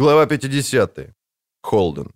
Глава 50. Холден.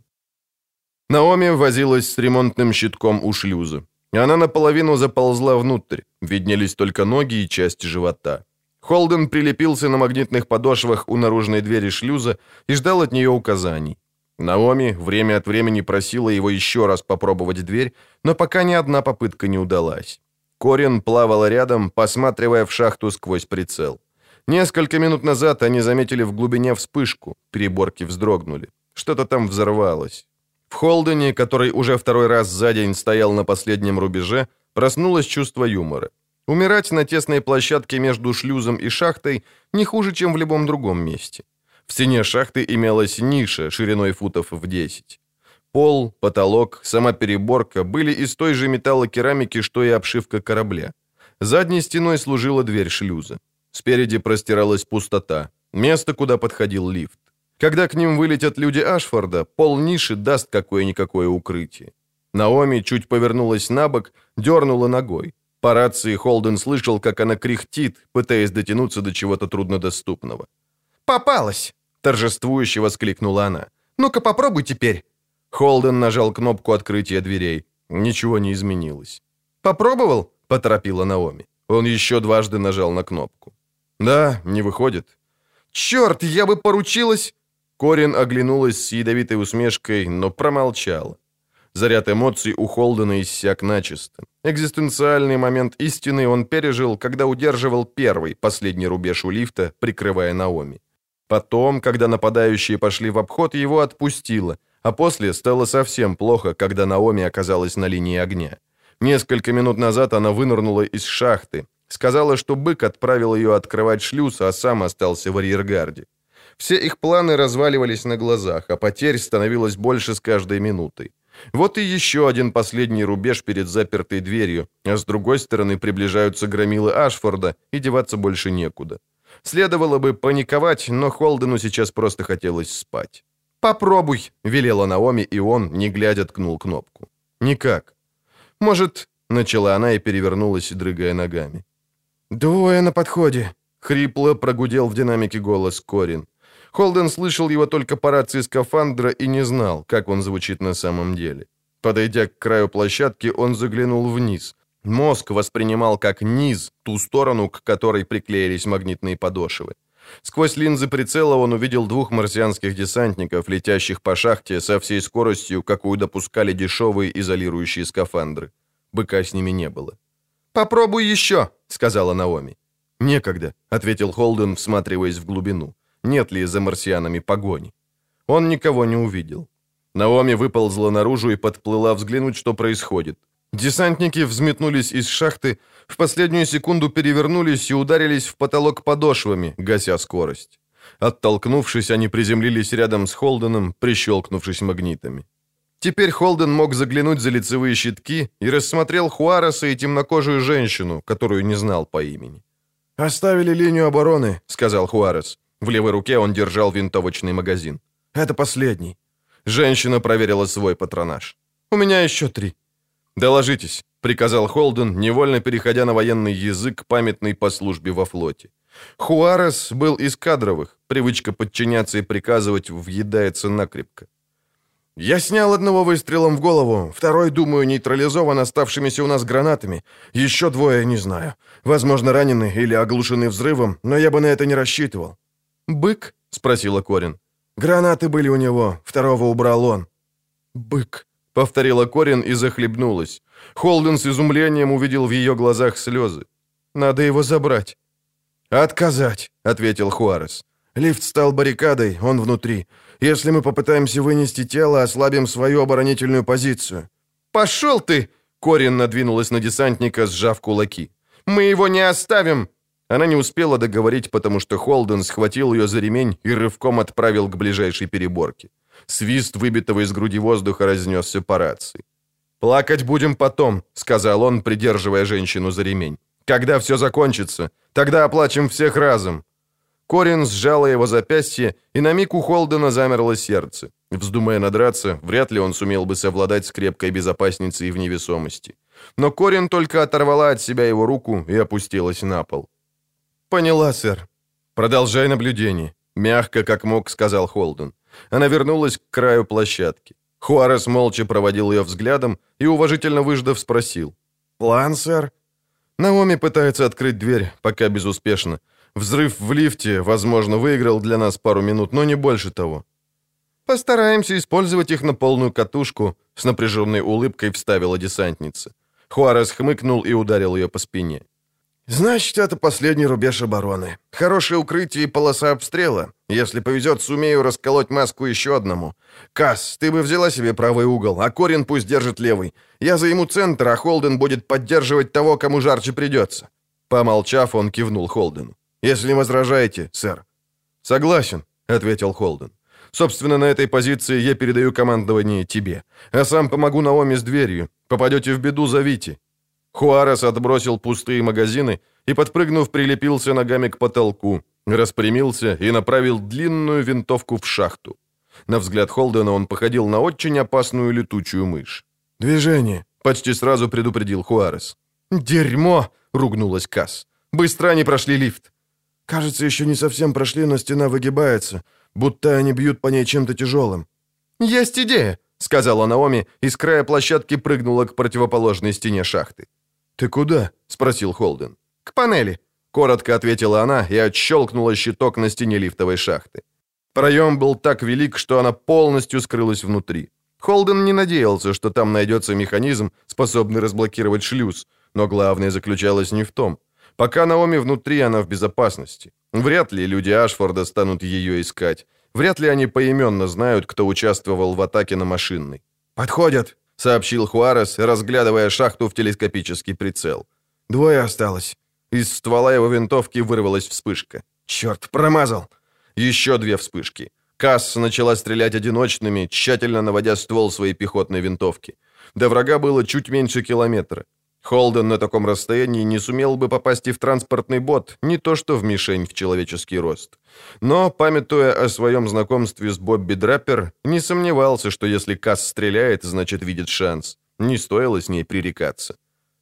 Наоми возилась с ремонтным щитком у шлюза. Она наполовину заползла внутрь, виднелись только ноги и часть живота. Холден прилепился на магнитных подошвах у наружной двери шлюза и ждал от нее указаний. Наоми время от времени просила его еще раз попробовать дверь, но пока ни одна попытка не удалась. Корин плавала рядом, посматривая в шахту сквозь прицел. Несколько минут назад они заметили в глубине вспышку, переборки вздрогнули. Что-то там взорвалось. В Холдене, который уже второй раз за день стоял на последнем рубеже, проснулось чувство юмора. Умирать на тесной площадке между шлюзом и шахтой не хуже, чем в любом другом месте. В стене шахты имелась ниша шириной футов в 10. Пол, потолок, сама переборка были из той же металлокерамики, что и обшивка корабля. Задней стеной служила дверь шлюза. Спереди простиралась пустота, место, куда подходил лифт. Когда к ним вылетят люди Ашфорда, пол ниши даст какое-никакое укрытие. Наоми чуть повернулась на бок, дернула ногой. По рации Холден слышал, как она кряхтит, пытаясь дотянуться до чего-то труднодоступного. «Попалась!» – торжествующе воскликнула она. «Ну-ка попробуй теперь!» Холден нажал кнопку открытия дверей. Ничего не изменилось. «Попробовал?» – поторопила Наоми. Он еще дважды нажал на кнопку. «Да, не выходит». «Черт, я бы поручилась!» Корин оглянулась с ядовитой усмешкой, но промолчала. Заряд эмоций у Холдена иссяк начисто. Экзистенциальный момент истины он пережил, когда удерживал первый, последний рубеж у лифта, прикрывая Наоми. Потом, когда нападающие пошли в обход, его отпустило, а после стало совсем плохо, когда Наоми оказалась на линии огня. Несколько минут назад она вынырнула из шахты, Сказала, что бык отправил ее открывать шлюз, а сам остался в арьергарде. Все их планы разваливались на глазах, а потерь становилось больше с каждой минутой. Вот и еще один последний рубеж перед запертой дверью, а с другой стороны приближаются громилы Ашфорда, и деваться больше некуда. Следовало бы паниковать, но Холдену сейчас просто хотелось спать. «Попробуй», — велела Наоми, и он, не глядя, ткнул кнопку. «Никак». «Может...» — начала она и перевернулась, дрыгая ногами. «Двое на подходе», — хрипло прогудел в динамике голос Корин. Холден слышал его только по рации скафандра и не знал, как он звучит на самом деле. Подойдя к краю площадки, он заглянул вниз. Мозг воспринимал как низ ту сторону, к которой приклеились магнитные подошвы. Сквозь линзы прицела он увидел двух марсианских десантников, летящих по шахте со всей скоростью, какую допускали дешевые изолирующие скафандры. Быка с ними не было. «Попробуй еще», — сказала Наоми. «Некогда», — ответил Холден, всматриваясь в глубину. «Нет ли за марсианами погони?» Он никого не увидел. Наоми выползла наружу и подплыла взглянуть, что происходит. Десантники взметнулись из шахты, в последнюю секунду перевернулись и ударились в потолок подошвами, гася скорость. Оттолкнувшись, они приземлились рядом с Холденом, прищелкнувшись магнитами. Теперь Холден мог заглянуть за лицевые щитки и рассмотрел Хуареса и темнокожую женщину, которую не знал по имени. «Оставили линию обороны», — сказал Хуарес. В левой руке он держал винтовочный магазин. «Это последний». Женщина проверила свой патронаж. «У меня еще три». «Доложитесь», — приказал Холден, невольно переходя на военный язык, памятный по службе во флоте. Хуарес был из кадровых, привычка подчиняться и приказывать въедается накрепко. Я снял одного выстрелом в голову, второй, думаю, нейтрализован оставшимися у нас гранатами. Еще двое, не знаю. Возможно, ранены или оглушены взрывом, но я бы на это не рассчитывал». «Бык?» — спросила Корин. «Гранаты были у него, второго убрал он». «Бык», — повторила Корин и захлебнулась. Холден с изумлением увидел в ее глазах слезы. «Надо его забрать». «Отказать», — ответил Хуарес. «Лифт стал баррикадой, он внутри. Если мы попытаемся вынести тело, ослабим свою оборонительную позицию». «Пошел ты!» — Корин надвинулась на десантника, сжав кулаки. «Мы его не оставим!» Она не успела договорить, потому что Холден схватил ее за ремень и рывком отправил к ближайшей переборке. Свист выбитого из груди воздуха разнесся по рации. «Плакать будем потом», — сказал он, придерживая женщину за ремень. «Когда все закончится, тогда оплачем всех разом». Корин сжала его запястье, и на миг у Холдена замерло сердце. Вздумая надраться, вряд ли он сумел бы совладать с крепкой безопасницей в невесомости. Но Корин только оторвала от себя его руку и опустилась на пол. «Поняла, сэр. Продолжай наблюдение. Мягко, как мог, сказал Холден. Она вернулась к краю площадки. Хуарес молча проводил ее взглядом и, уважительно выждав, спросил. «План, сэр?» Наоми пытается открыть дверь, пока безуспешно. Взрыв в лифте, возможно, выиграл для нас пару минут, но не больше того. Постараемся использовать их на полную катушку, с напряженной улыбкой вставила десантница. Хуарес хмыкнул и ударил ее по спине. «Значит, это последний рубеж обороны. Хорошее укрытие и полоса обстрела. Если повезет, сумею расколоть маску еще одному. Касс, ты бы взяла себе правый угол, а Корин пусть держит левый. Я займу центр, а Холден будет поддерживать того, кому жарче придется». Помолчав, он кивнул Холдену. «Если возражаете, сэр». «Согласен», — ответил Холден. «Собственно, на этой позиции я передаю командование тебе. А сам помогу Наоми с дверью. Попадете в беду, зовите. Хуарес отбросил пустые магазины и, подпрыгнув, прилепился ногами к потолку, распрямился и направил длинную винтовку в шахту. На взгляд Холдена он походил на очень опасную летучую мышь. «Движение!» — почти сразу предупредил Хуарес. «Дерьмо!» — ругнулась Касс. «Быстро они прошли лифт!» «Кажется, еще не совсем прошли, но стена выгибается, будто они бьют по ней чем-то тяжелым». «Есть идея!» — сказала Наоми, и с края площадки прыгнула к противоположной стене шахты. «Ты куда?» — спросил Холден. «К панели», — коротко ответила она и отщелкнула щиток на стене лифтовой шахты. Проем был так велик, что она полностью скрылась внутри. Холден не надеялся, что там найдется механизм, способный разблокировать шлюз, но главное заключалось не в том. Пока Наоми внутри, она в безопасности. Вряд ли люди Ашфорда станут ее искать. Вряд ли они поименно знают, кто участвовал в атаке на машинный. «Подходят!» — сообщил Хуарес, разглядывая шахту в телескопический прицел. «Двое осталось». Из ствола его винтовки вырвалась вспышка. «Черт, промазал!» Еще две вспышки. Касс начала стрелять одиночными, тщательно наводя ствол своей пехотной винтовки. До врага было чуть меньше километра. Холден на таком расстоянии не сумел бы попасть и в транспортный бот, не то что в мишень в человеческий рост. Но, памятуя о своем знакомстве с Бобби Драппер, не сомневался, что если Касс стреляет, значит видит шанс. Не стоило с ней пререкаться.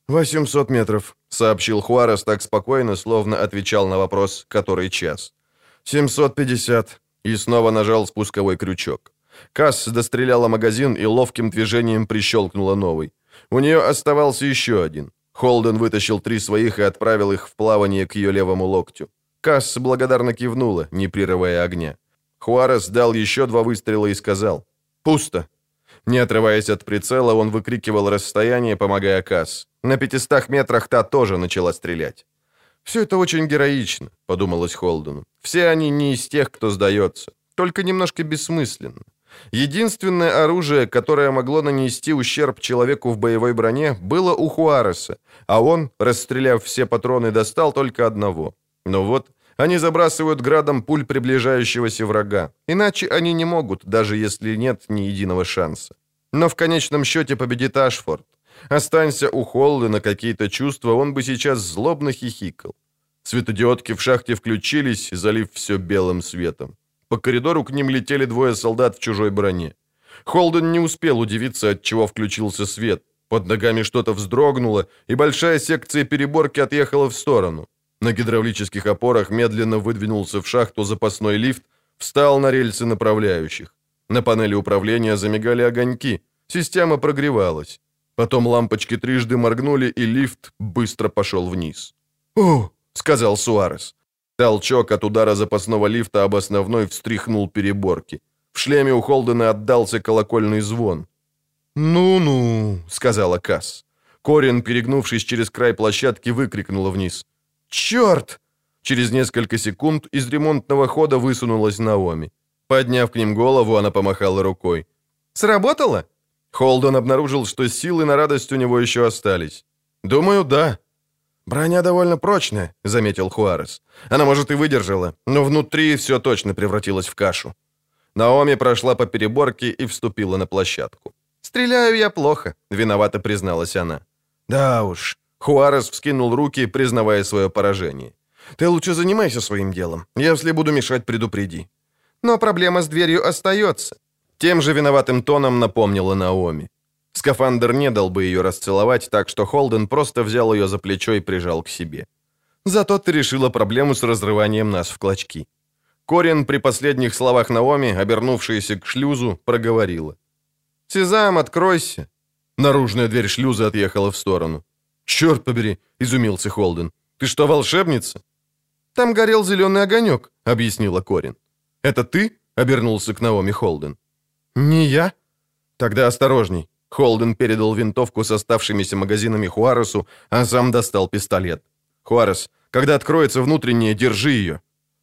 «800 метров», — сообщил Хуарес так спокойно, словно отвечал на вопрос «который час?». «750», и снова нажал спусковой крючок. Касс достреляла магазин и ловким движением прищелкнула новый. У нее оставался еще один. Холден вытащил три своих и отправил их в плавание к ее левому локтю. Касс благодарно кивнула, не прерывая огня. Хуарес дал еще два выстрела и сказал «Пусто». Не отрываясь от прицела, он выкрикивал расстояние, помогая Касс. На пятистах метрах та тоже начала стрелять. «Все это очень героично», — подумалось Холдену. «Все они не из тех, кто сдается. Только немножко бессмысленно. Единственное оружие, которое могло нанести ущерб человеку в боевой броне, было у Хуареса, а он, расстреляв все патроны, достал только одного. Но вот они забрасывают градом пуль приближающегося врага. Иначе они не могут, даже если нет ни единого шанса. Но в конечном счете победит Ашфорд. Останься у Холлы на какие-то чувства, он бы сейчас злобно хихикал. Светодиодки в шахте включились, залив все белым светом. По коридору к ним летели двое солдат в чужой броне. Холден не успел удивиться, от чего включился свет. Под ногами что-то вздрогнуло, и большая секция переборки отъехала в сторону. На гидравлических опорах медленно выдвинулся в шахту запасной лифт, встал на рельсы направляющих. На панели управления замигали огоньки, система прогревалась. Потом лампочки трижды моргнули, и лифт быстро пошел вниз. «О!» — сказал Суарес. Толчок от удара запасного лифта об основной встряхнул переборки. В шлеме у Холдена отдался колокольный звон. «Ну-ну», — сказала Касс. Корин, перегнувшись через край площадки, выкрикнула вниз. «Черт!» Через несколько секунд из ремонтного хода высунулась Наоми. Подняв к ним голову, она помахала рукой. «Сработало?» Холден обнаружил, что силы на радость у него еще остались. «Думаю, да». «Броня довольно прочная», — заметил Хуарес. «Она, может, и выдержала, но внутри все точно превратилось в кашу». Наоми прошла по переборке и вступила на площадку. «Стреляю я плохо», — виновато призналась она. «Да уж». Хуарес вскинул руки, признавая свое поражение. «Ты лучше занимайся своим делом. Если буду мешать, предупреди». «Но проблема с дверью остается», — тем же виноватым тоном напомнила Наоми. Скафандр не дал бы ее расцеловать, так что Холден просто взял ее за плечо и прижал к себе. «Зато ты решила проблему с разрыванием нас в клочки». Корин при последних словах Наоми, обернувшаяся к шлюзу, проговорила. «Сезам, откройся!» Наружная дверь шлюза отъехала в сторону. «Черт побери!» — изумился Холден. «Ты что, волшебница?» «Там горел зеленый огонек», — объяснила Корин. «Это ты?» — обернулся к Наоми Холден. «Не я». «Тогда осторожней». Холден передал винтовку с оставшимися магазинами Хуаресу, а сам достал пистолет. «Хуарес, когда откроется внутреннее, держи ее».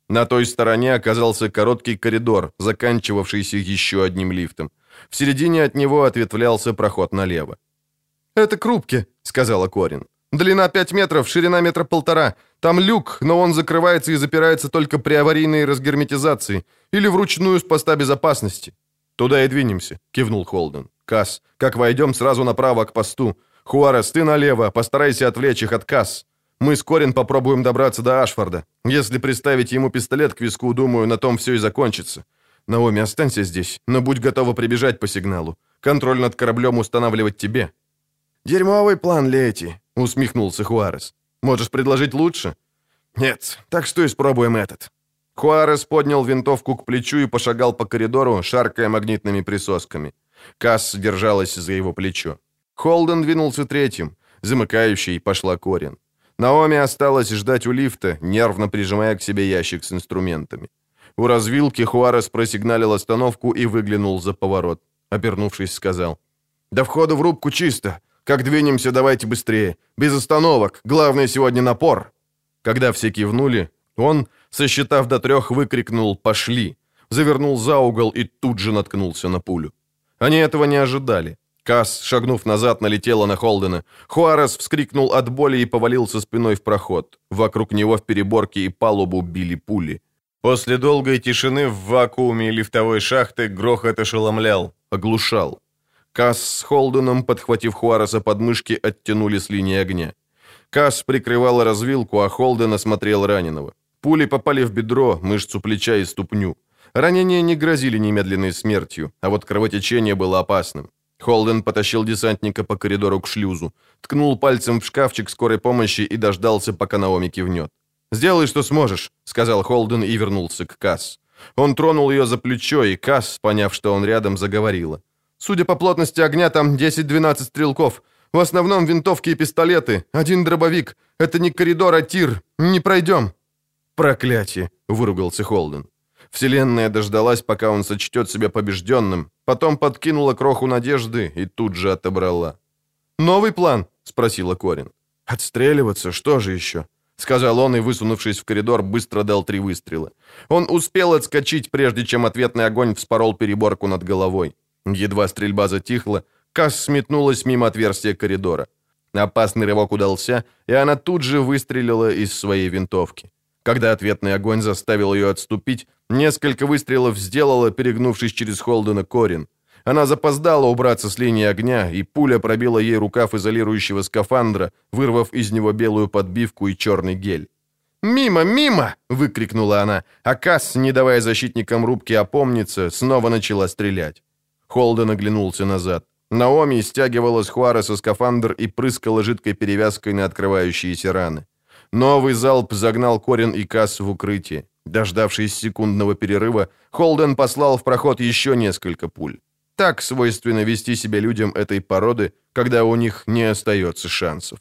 На той стороне оказался короткий коридор, заканчивавшийся еще одним лифтом. В середине от него ответвлялся проход налево. «Это крупки», — сказала Корин. «Длина 5 метров, ширина метра полтора. Там люк, но он закрывается и запирается только при аварийной разгерметизации или вручную с поста безопасности». «Туда и двинемся», — кивнул Холден. «Касс, как войдем, сразу направо к посту. Хуарес, ты налево, постарайся отвлечь их от касс. Мы с Корин попробуем добраться до Ашфорда. Если приставить ему пистолет к виску, думаю, на том все и закончится. Наоми, останься здесь, но будь готова прибежать по сигналу. Контроль над кораблем устанавливать тебе». «Дерьмовый план, Лети», — усмехнулся Хуарес. «Можешь предложить лучше?» «Нет, так что испробуем этот». Хуарес поднял винтовку к плечу и пошагал по коридору, шаркая магнитными присосками. Касс держалась за его плечо. Холден двинулся третьим. Замыкающей пошла Корин. Наоми осталась ждать у лифта, нервно прижимая к себе ящик с инструментами. У развилки Хуарес просигналил остановку и выглянул за поворот. Обернувшись, сказал. «До входа в рубку чисто. Как двинемся, давайте быстрее. Без остановок. Главное сегодня напор». Когда все кивнули, он, сосчитав до трех, выкрикнул «Пошли!», завернул за угол и тут же наткнулся на пулю. Они этого не ожидали. Касс, шагнув назад, налетела на Холдена. Хуарес вскрикнул от боли и повалился спиной в проход. Вокруг него в переборке и палубу били пули. После долгой тишины в вакууме лифтовой шахты грохот ошеломлял, оглушал. Касс с Холденом, подхватив Хуареса под мышки, оттянули с линии огня. Касс прикрывала развилку, а Холден осмотрел раненого. Пули попали в бедро, мышцу плеча и ступню. Ранения не грозили немедленной смертью, а вот кровотечение было опасным. Холден потащил десантника по коридору к шлюзу, ткнул пальцем в шкафчик скорой помощи и дождался, пока Наоми кивнет. «Сделай, что сможешь», — сказал Холден и вернулся к Касс. Он тронул ее за плечо, и Касс, поняв, что он рядом, заговорила. «Судя по плотности огня, там 10-12 стрелков. В основном винтовки и пистолеты. Один дробовик. Это не коридор, а тир. Не пройдем». «Проклятие!» — выругался Холден. Вселенная дождалась, пока он сочтет себя побежденным, потом подкинула кроху надежды и тут же отобрала. «Новый план?» — спросила Корин. «Отстреливаться? Что же еще?» — сказал он и, высунувшись в коридор, быстро дал три выстрела. Он успел отскочить, прежде чем ответный огонь вспорол переборку над головой. Едва стрельба затихла, Касс сметнулась мимо отверстия коридора. Опасный рывок удался, и она тут же выстрелила из своей винтовки. Когда ответный огонь заставил ее отступить, несколько выстрелов сделала, перегнувшись через Холдена Корин. Она запоздала убраться с линии огня, и пуля пробила ей рукав изолирующего скафандра, вырвав из него белую подбивку и черный гель. «Мимо, мимо!» — выкрикнула она, а Касс, не давая защитникам рубки опомниться, снова начала стрелять. Холден оглянулся назад. Наоми стягивала с Хуареса скафандр и прыскала жидкой перевязкой на открывающиеся раны. Новый залп загнал Корин и Касс в укрытие. Дождавшись секундного перерыва, Холден послал в проход еще несколько пуль. Так свойственно вести себя людям этой породы, когда у них не остается шансов.